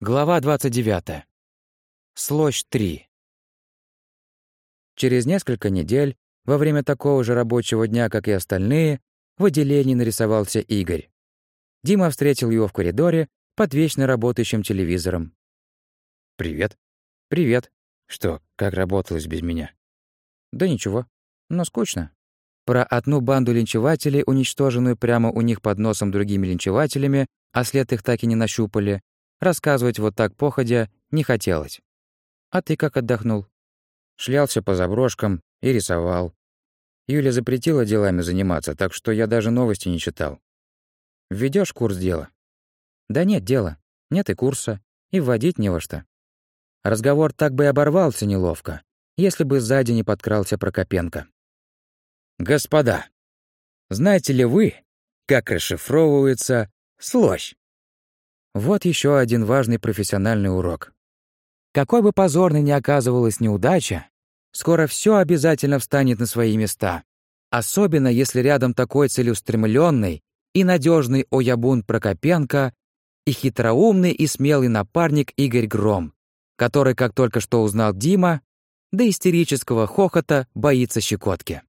Глава 29. Слощь 3. Через несколько недель, во время такого же рабочего дня, как и остальные, в отделении нарисовался Игорь. Дима встретил его в коридоре под вечно работающим телевизором. «Привет». «Привет. Что, как работалось без меня?» «Да ничего. Но скучно». Про одну банду линчевателей, уничтоженную прямо у них под носом другими линчевателями, а след их так и не нащупали, Рассказывать вот так походя не хотелось. А ты как отдохнул? Шлялся по заброшкам и рисовал. Юля запретила делами заниматься, так что я даже новости не читал. Введешь курс дела? Да нет дела. Нет и курса. И вводить не во что. Разговор так бы и оборвался неловко, если бы сзади не подкрался Прокопенко. «Господа, знаете ли вы, как расшифровывается слощь?» Вот еще один важный профессиональный урок. Какой бы позорной ни оказывалась неудача, скоро все обязательно встанет на свои места. Особенно если рядом такой целеустремленный и надежный Оябун Прокопенко и хитроумный и смелый напарник Игорь Гром, который, как только что узнал Дима, до истерического хохота боится щекотки.